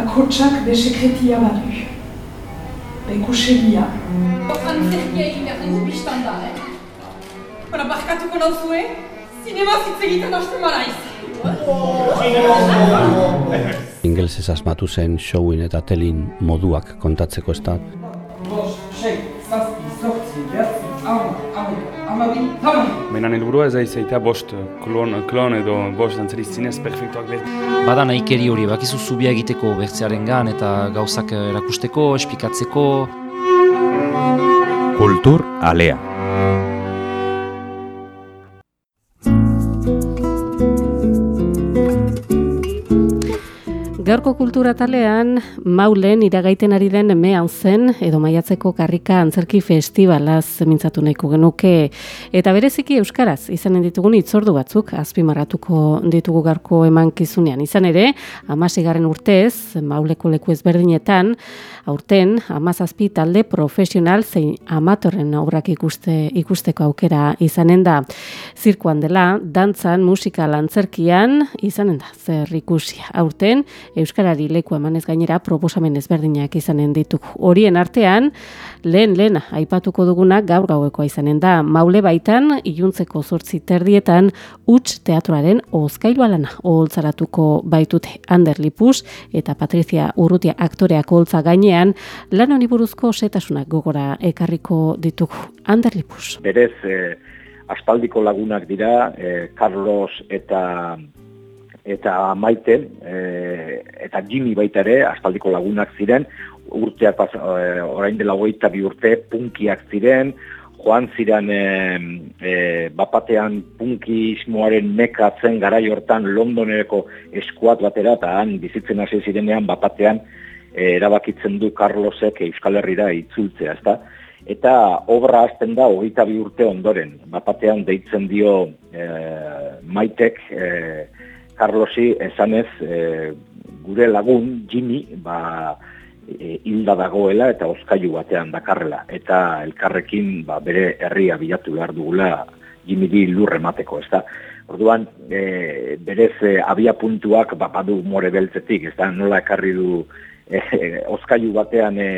bakotsak be sekretia badu. Be kusegia. Antzerkia egin behar dugu biztan da, eh? Bara, barkatuko nauzue, zinema zitz egiten hasten maraiz. Ingelzez asmatu zen showin eta telin moduak kontatzeko ez da. Baina helburua ez aizaita bost klon, klon edo bost dantzari zinez perfektuak behar. Bada nahikeri hori, bakizu zubia egiteko bertzearen gan eta gauzak erakusteko, espikatzeko. Kultur alea. Gaurko kultura talean, maulen iragaiten ari den mehan zen, edo maiatzeko karrika antzerki festivalaz mintzatu nahiko genuke. Eta bereziki Euskaraz, izanen ditugun itzordu batzuk, azpimarratuko ditugu gaurko emankizunean. Izan ere, amasigarren urtez, mauleko leku ezberdinetan, aurten, amazazpi talde profesional zein amatorren obrak ikuste, ikusteko aukera izanen da. Zirkoan dela, dantzan, musika antzerkian, izanen da, zer ikusia. Aurten, Euskarari leku emanez gainera proposamen ezberdinak izanen dituk. Horien artean, lehen lehen aipatuko duguna gaur gauekoa izanen da. Maule baitan, iluntzeko zortzi terdietan, huts teatroaren ozkailu alana oholtzaratuko baitute Ander Lipus eta Patricia Urrutia aktoreak oholtza gainean, lan honi buruzko setasunak gogora ekarriko dituk Ander Lipus. Berez, eh, aspaldiko lagunak dira, eh, Carlos eta eta maite, e, eta Jimmy baita ere, aspaldiko lagunak ziren, urteak pas, e, orain dela hogeita bi urte, punkiak ziren, joan ziren e, e, bapatean punkismoaren mekatzen garai hortan Londoneko eskuat batera, eta han bizitzen hasi zirenean bapatean e, erabakitzen du Carlosek Euskal Herrira itzultzea, ezta? Eta obra hasten da hogeita bi urte ondoren, bapatean deitzen dio e, maitek, e, Carlosi esanez e, gure lagun Jimmy ba e, hilda dagoela eta oskailu batean dakarrela. Eta elkarrekin ba, bere herria bilatu behar dugula Jimmy di lurre mateko, ez da. Orduan, e, berez e, abia puntuak ba, badu more beltzetik, ez da, nola ekarri du e, oskailu batean e,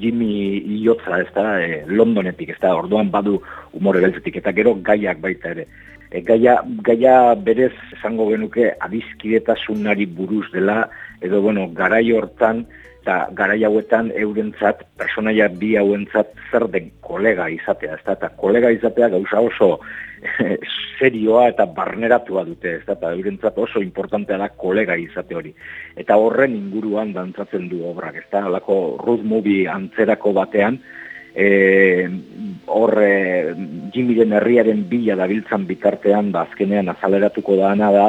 Jimmy iotza, ez da, e, Londonetik, ez da, orduan badu umore beltzetik, eta gero gaiak baita ere e, gaia, gaia berez esango genuke adizkidetasunari buruz dela, edo bueno, garai hortan, eta garai hauetan eurentzat, personaia bi hauentzat zer den kolega izatea, ez eta kolega izatea gauza oso e, serioa eta barneratua dute, ez eta eurentzat oso importantea da kolega izate hori. Eta horren inguruan dantzatzen du obrak, ez da, alako road movie antzerako batean, e, hor e, jimiren herriaren bila dabiltzan bitartean, ba, azkenean azaleratuko dana da,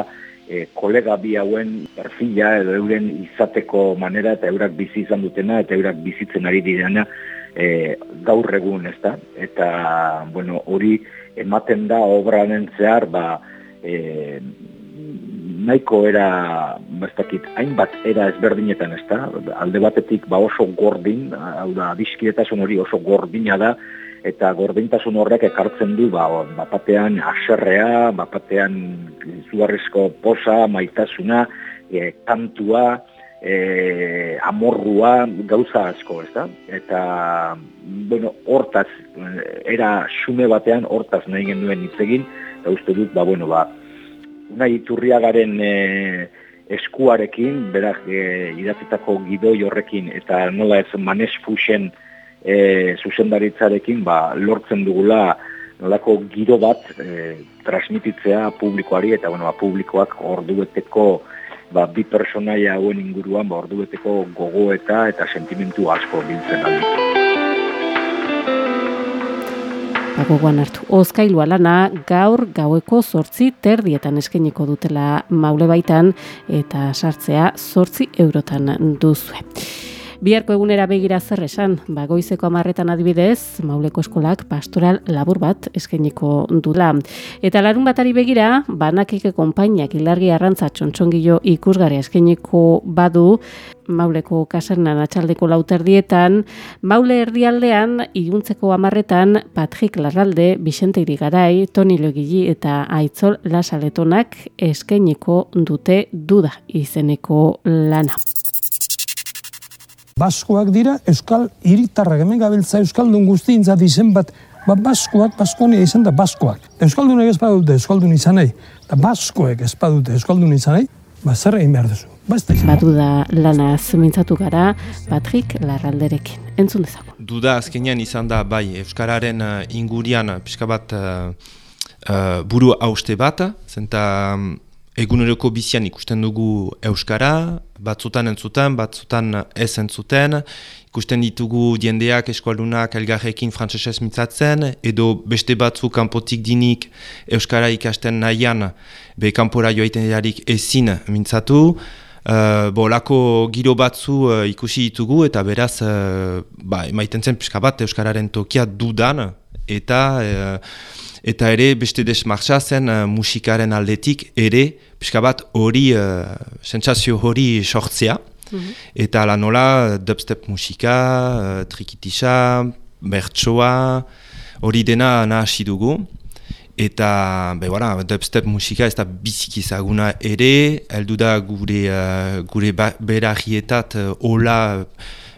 e, kolega bi hauen perfila edo euren izateko manera eta eurak bizi izan dutena eta eurak bizitzen ari direna e, gaur egun, ez da? Eta, bueno, hori ematen da obranen zehar, ba, e, nahiko era, bestakit, hainbat era ezberdinetan ez da, alde batetik ba oso gordin, hau da, adiskidetasun hori oso gordina da, eta gordintasun horrek ekartzen du, ba, bapatean aserrea, bapatean zugarrizko posa, maitasuna, e, kantua, e, amorrua, gauza asko, ez da? Eta, bueno, hortaz, era xume batean, hortaz nahi genuen hitz egin, eta uste dut, ba, bueno, ba, nahi iturriagaren e, eskuarekin, berak e, idatzitako gidoi horrekin, eta nola ez manes fusen e, zuzendaritzarekin, ba, lortzen dugula nolako giro bat e, transmititzea publikoari, eta bueno, ba, publikoak ordueteko ba, bi personaia hauen inguruan, ba, ordueteko gogo eta sentimentu asko biltzen alditu. Bagoan hartu. Ozkailu alana gaur gaueko zortzi terdietan eskeniko dutela maule baitan eta sartzea zortzi eurotan duzue. Biharko egunera begira zer esan, ba, goizeko amarretan adibidez, mauleko eskolak pastoral labur bat eskeniko dula. Eta larun batari begira, banakike konpainiak ilargi arrantza txontxongillo ikusgarri eskeniko badu, mauleko kasernan atxaldeko lauterdietan, maule erdialdean, iluntzeko amarretan, Patrik Larralde, Bixente Irigarai, Toni Logili eta Aitzol Lasaletonak eskeniko dute duda izeneko lana. Baskoak dira, euskal hiritarrak hemen gabiltza euskaldun guztientzat izen bat, ba, baskoak, baskonia izan da baskoak. Euskaldunek ez badute euskaldun izan nahi, eta baskoek ez badute euskaldun izan nahi, ba, zer egin behar duzu. Ba, ez da izan. Badu da lana mintzatu gara Patrik Larralderekin. Entzun dezago. Duda azkenean izan da bai Euskararen uh, ingurian pixka bat uh, uh, buru hauste bat, zenta um, eguneroko bizian ikusten dugu Euskara, batzutan entzuten, batzutan ez entzuten, ikusten ditugu diendeak eskualunak elgarrekin frantzesez mitzatzen, edo beste batzu kanpotik dinik Euskara ikasten nahian, be kanpora joaiten ezin mintzatu, Uh, bo, lako giro batzu uh, ikusi ditugu eta beraz uh, ba, maiten zen pixka bat Euskararen tokia dudan eta eta ere beste desmartza zen uh, musikaren aldetik ere pixka bat hori uh, sentsazio hori sortzea mhm. eta la nola dubstep musika, uh, trikitisa, bertsoa hori dena nahasi dugu eta be, voilà, dubstep musika ez da biziki ezaguna ere heldu da gure, uh, gure ba, berarietat uh, hola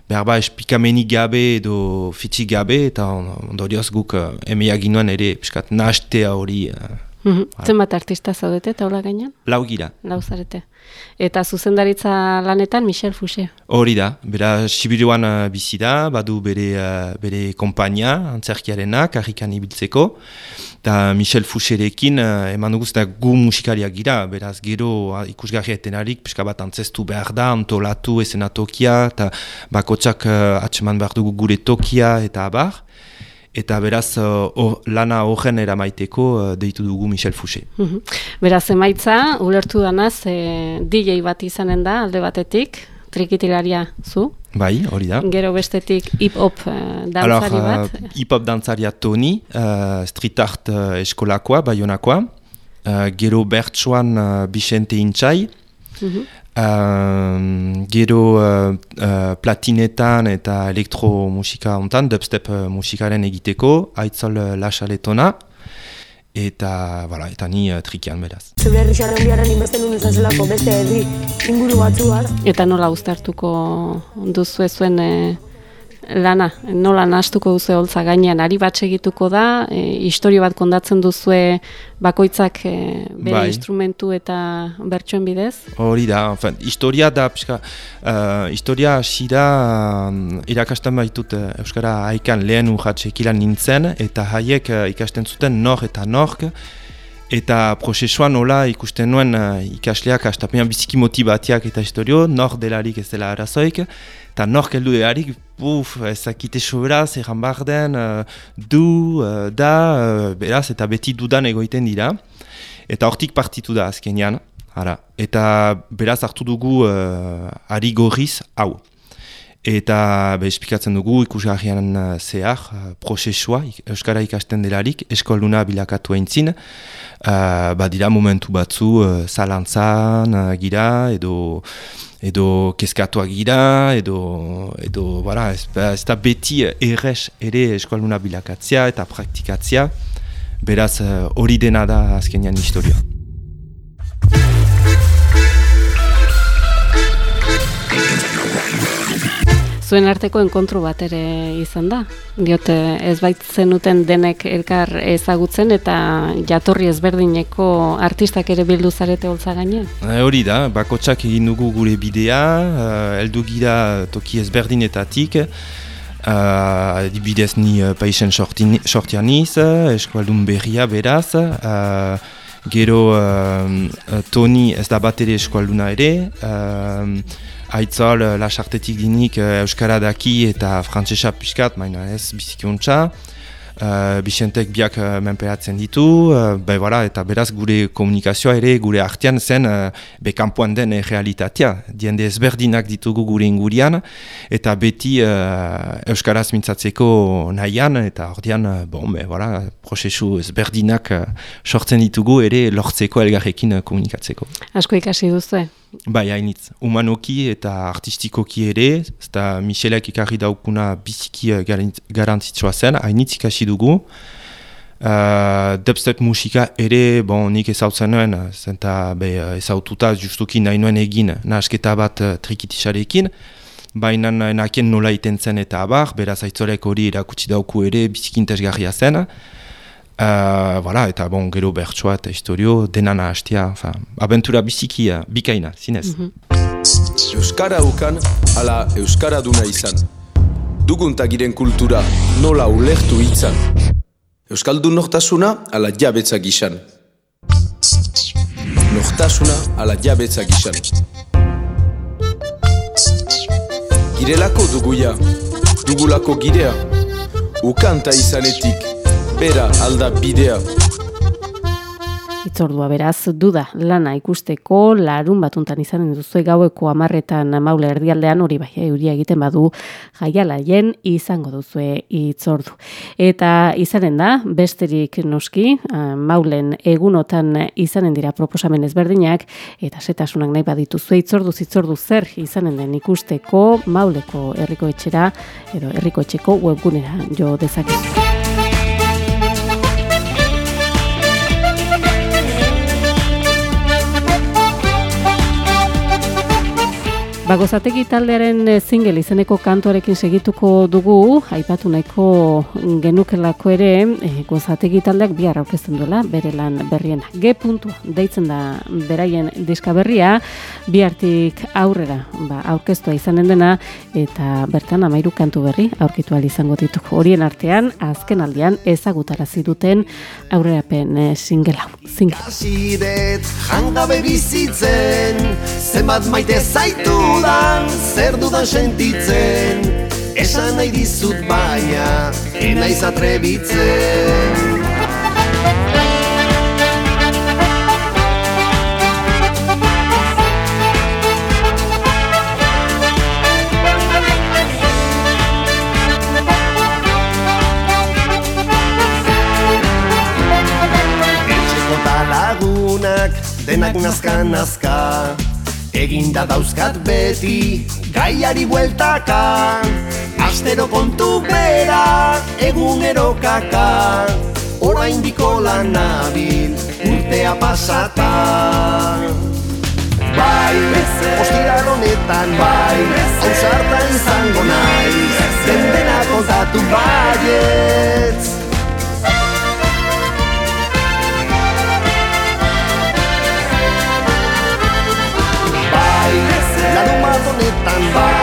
behar ba espikamenik gabe edo fitxik gabe eta ondorioz guk uh, ginoan ere piskat nahastea hori. Uh, mm Zenbat artista zaudete taula gainean? Lau gira. Lau zarete. Eta zuzendaritza lanetan Michel Fouché. Hori da, bera Sibiruan uh, bizi da, badu bere, uh, bere kompainia, antzerkiarena, karrikan ibiltzeko. Eta Michel Fouchérekin uh, eman duguz da gu musikariak gira, beraz gero uh, ikusgarri etenarik, pixka bat antzestu behar da, antolatu esenatokia, eta bakotsak uh, atseman behar dugu gure tokia eta abar. Eta beraz, uh, lana horren eramaiteko uh, deitu dugu Michel Fouché. Mhm. Beraz, emaitza, ulertu danaz, e, DJ bat izanen da, alde batetik, trikitilaria zu? Bai, hori da. Gero bestetik hip-hop uh, dantzari bat? Uh, hip-hop dantzaria Tony, uh, street art uh, eskolakoa, baionakoa. Uh, gero bertsuan uh, Bixente Intxai. Mhm. Uh, gero uh, uh, platinetan eta elektromusika ontan, dubstep uh, musikaren egiteko, aitzol uh, lasaletona, eta, voilà, eta ni uh, trikian beraz. Zure herri xarren biharren inbesten duen ezazelako beste herri inguru batzuak. Eta nola uztartuko duzu zuen lana, nola nastuko duzu holtza gainean, ari bat segituko da, e, historio bat kondatzen duzue bakoitzak e, bere bai. instrumentu eta bertsoen bidez? Hori da, enfen, historia da, pixka, uh, historia da um, irakasten baitut uh, Euskara haikan lehen urratxe nintzen, eta haiek uh, ikasten zuten nor eta nork, Eta prozesuan nola ikusten nuen uh, ikasleak astapean biziki motibatiak eta historio, nor delarik ez dela arazoik, eta nor keldu delarik, buf, ezakite soberaz, erran behar uh, du, uh, da, uh, beraz, eta beti dudan egoiten dira. Eta hortik partitu da azkenean, ara. Eta beraz hartu dugu uh, ari gorriz, hau. Eta be, espikatzen dugu ikusgarrian uh, zehar, uh, prozesua, Euskara ikasten delarik, eskoluna bilakatu eintzin, uh, badira momentu batzu uh, zalantzan uh, gira, edo edo kezkatuak gira, edo, edo bara, ez, ez da beti errez ere eskoluna bilakatzea eta praktikatzea, beraz hori dena da azkenean historia. Zuen arteko enkontru bat ere izan da. Diote ez baitzen uten denek elkar ezagutzen eta jatorri ezberdineko artistak ere bildu zarete holtza gainean. E, hori da, bakotsak egin dugu gure bidea, uh, gira toki ezberdinetatik, uh, adibidez ni uh, paisen sortian iz, eskualdun berria beraz, uh, gero uh, Toni ez da bat ere eskualduna ere, Aitzol, uh, lasartetik dinik uh, Euskara daki eta frantzesa piskat, maina ez bizikiontza. Uh, Bixentek biak uh, menpeatzen ditu, uh, be, voilà, eta beraz gure komunikazioa ere gure artean zen uh, bekampuan den e realitatea. Diende ezberdinak ditugu gure ingurian, eta beti uh, Euskaraz mintzatzeko nahian, eta ordean, uh, bon, be, voilà, prozesu ezberdinak uh, sortzen ditugu ere lortzeko elgarrekin uh, komunikatzeko. Asko ikasi duzu, Bai, hainitz. Humanoki eta artistikoki ere, eta Michelek ikarri daukuna biziki eh, garantzitsua zen, hainitz ikasi dugu. Uh, dubstep musika ere, bon, nik ezautzen nuen, zenta be, ezaututa justuki nahi nuen egin nahasketa bat uh, trikitisarekin. baina nakien nola iten zen eta abar, beraz aitzolek hori erakutsi dauku ere bizikintesgarria zen. Uh, voilà, eta bon, gero bertsoa eta historio denana hastia, abentura bizikia, bikaina, zinez. Mm -hmm. Euskara ukan, ala Euskara duna izan. Duguntagiren kultura nola ulektu itzan. Euskaldun nortasuna, ala jabetzak izan. Nortasuna, ala jabetzak izan. Girelako duguia, dugulako girea, ukanta izanetik, bera alda bidea. Itzordua beraz, duda, lana ikusteko, larun batuntan izanen duzu gaueko amarretan maule erdialdean hori bai, euria egiten badu jaialaien izango duzue itzordu. Eta izanen da, besterik noski, maulen egunotan izanen dira proposamen ezberdinak, eta setasunak nahi badituzu itzordu zitzordu zer izanen den ikusteko mauleko herriko etxera, edo herriko etxeko webgunera jo dezakezu. Bagozategi taldearen eh, single izeneko kantoarekin segituko dugu, aipatu nahiko genukelako ere, e, gozategi taldeak bihar aurkezten duela, bere lan berrien. G puntu, deitzen da beraien diska berria, bihartik aurrera ba, aurkeztua izanen dena, eta bertan amairu kantu berri aurkitu izango dituko. Horien artean, azken aldian ezagutarazi duten aurrerapen e, single hau. Asidet, jangabe bizitzen, zenbat dudan, zer dudan sentitzen Esan nahi dizut baina, ena izatrebitzen Etxeko talagunak, denak nazka-nazka Eginda dauzkat beti, gaiari bueltaka. Astero kontu bera, egunero kaka. Hora indiko lan nabil, urtea pasata. Bai, ostira honetan bai, hausarta izango naiz. Den dena kontatu baietz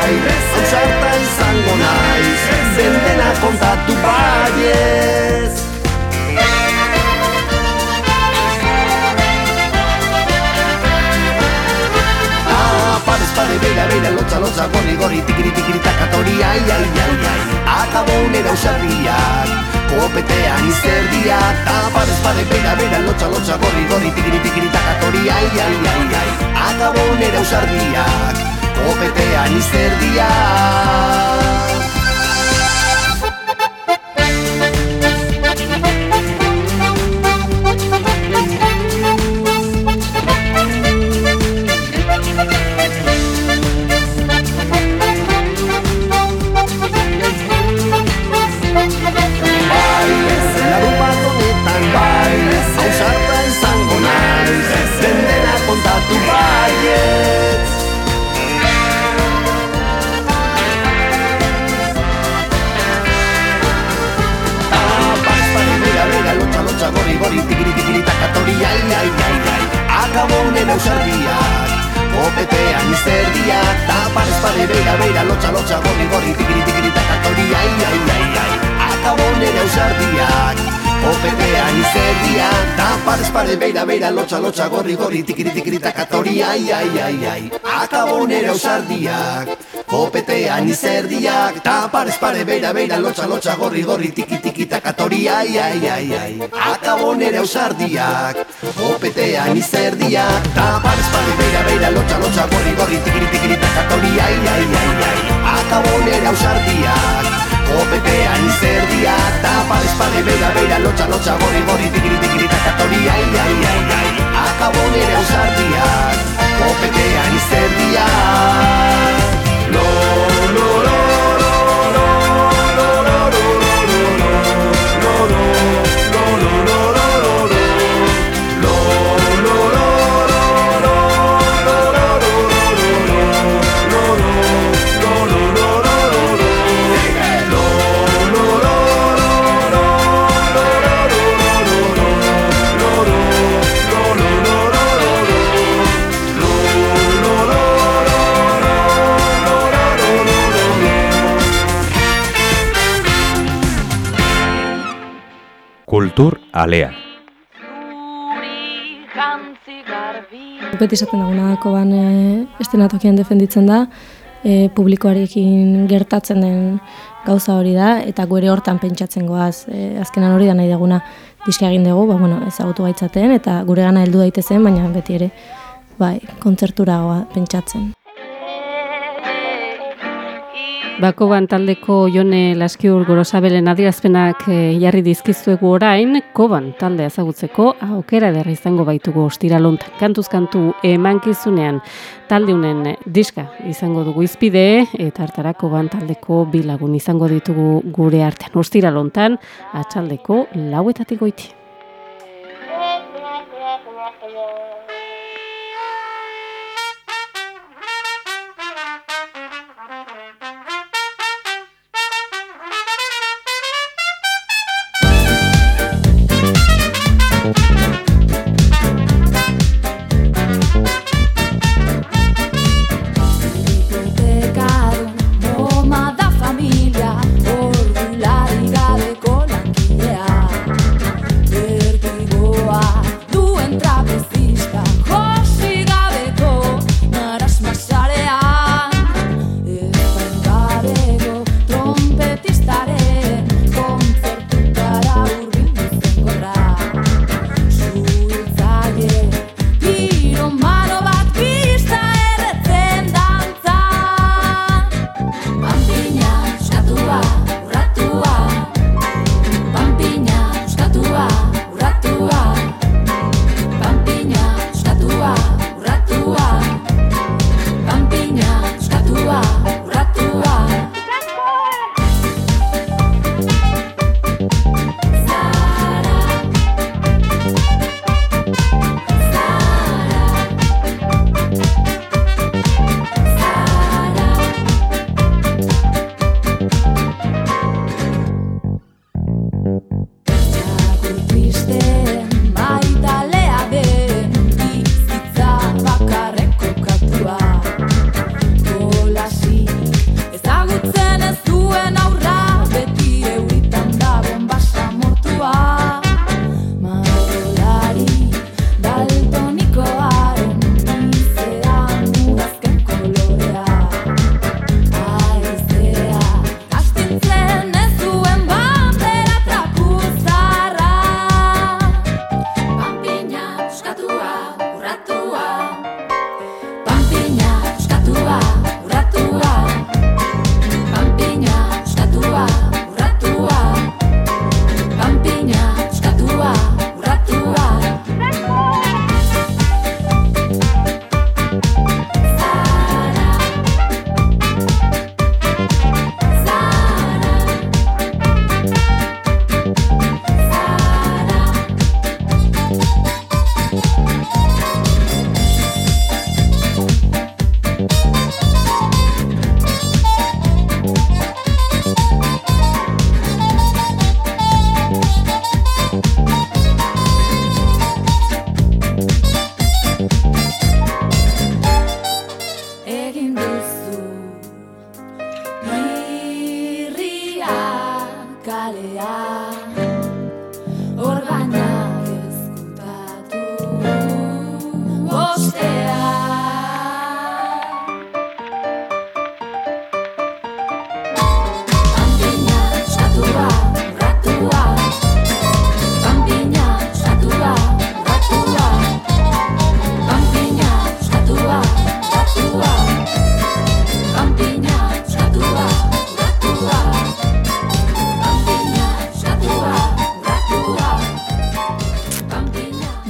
bai Hausarta izango naiz Zendena kontatu baiez ah, Parez pare beira beira lotza lotza gorri gorri tikiri tikiri takatori ai ai ai ai Akabo nera usarriak Kopetean izerdia Ta parez pare opetean izerdia. Beira beira lotza lotza gorri gorri tikiri tikiri takatori ai ai ai ai Akabo nera usarriak Opetean izerdia beira, lotxa, lotxa, gorri, gorri, tikiri, tikiri, takatori, ai, ai, ai, ai, akabo nere ausardiak, kopetean izerdiak, ta parez pare, beira, beira, lotxa, lotxa, gorri, gorri, tiki, tiki, takatori, ai, ai, ai, ai, akabo nere ausardiak, kopetean izerdiak, ta parez pare, beira, beira, lotxa, lotxa, gorri, gorri, tikiri, tikiri, takatori, ai, ai, ai, ai, kultur alean. Beti esaten daguna koban e, estenatokian defenditzen da, e, publikoarekin gertatzen den gauza hori da, eta gure hortan pentsatzen goaz, e, azkenan hori da nahi deguna diska egin dugu, ba, bueno, ezagutu gaitzaten, eta gure gana heldu daitezen, baina beti ere, bai, kontzertura pentsatzen. Bako taldeko jone laskiur gorosabelen adierazpenak e, jarri dizkizuegu orain, koban talde ezagutzeko aukera ederra izango baitugu ostiralont. Kantuz kantu emankizunean taldeunen diska izango dugu izpide, eta hartarako ban taldeko bilagun izango ditugu gure artean. Ostiralontan, atxaldeko lauetatik goiti.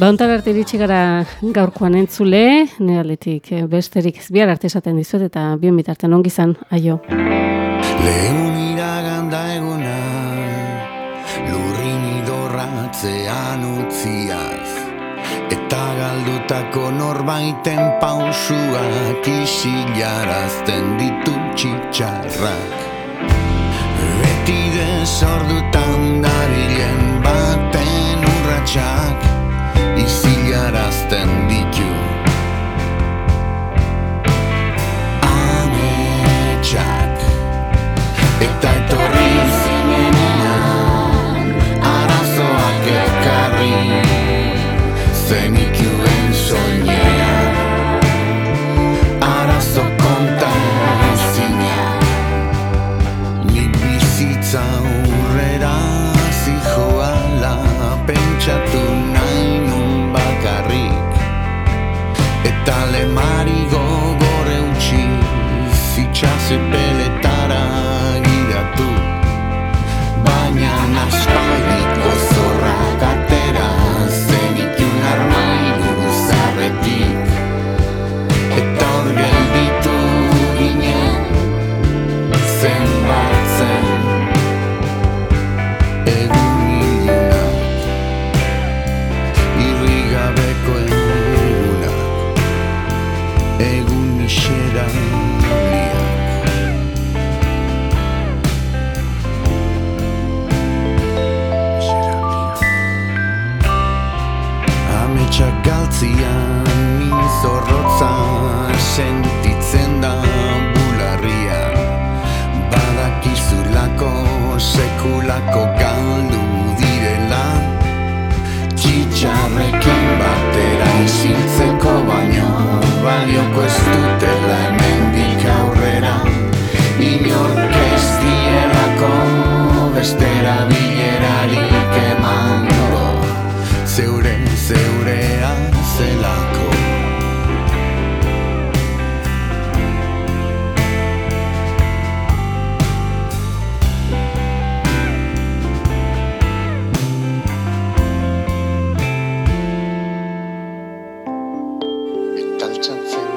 Bauntar arte iritsi gara gaurkoan entzule, nealetik eh, besterik bihar arte esaten dizuet eta bien bitartean ongi zan, aio. Lehun iraganda eguna, lurrin idorratzean utziaz, eta galdutako norbaiten pausuak isilarazten ditu txitxarrak. Beti desordutan dabilen baten urratxak, ten DQ Ametxak Eta etorri zinenean Arazoak ekarri Zenik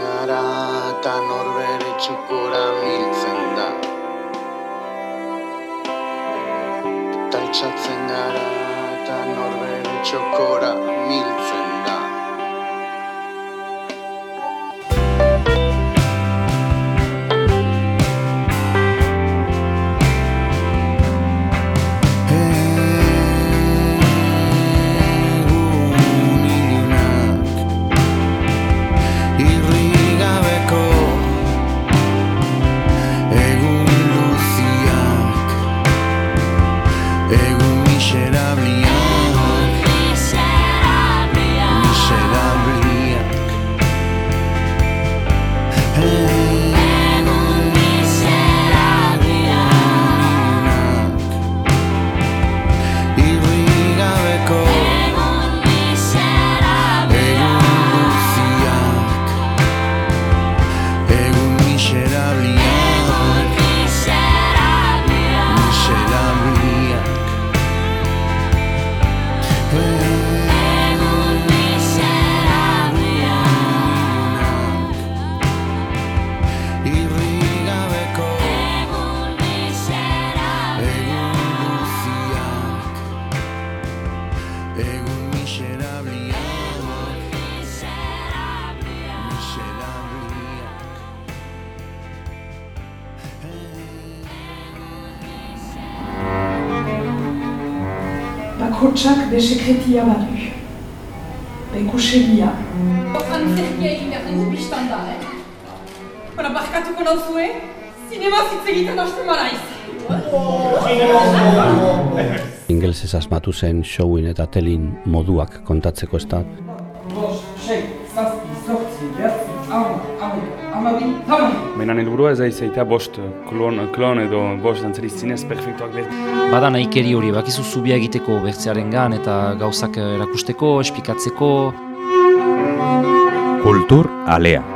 gara eta norbere txokora miltzen da. Taltsatzen gara eta norbere txokora miltzen Bakotsak be sekretia badu. Bekusegia. Antzerkia egin behar dugu biztan da, eh? Bara, barkatuko nauzue, zinema hitz egiten hasten maraiz. Ingelsez asmatu zen showin eta telin moduak kontatzeko ez da. Bost, sei, zazpi, zortzi, behatzi, hamar, hamar, hamabi, hamabi. Baina helburua ez da izaita bost klon, klon edo bost dantzari zinez perfektuak behar. Bada nahikeri hori, bakizu zubia egiteko bertzearen gan eta gauzak erakusteko, esplikatzeko. Kultur alea.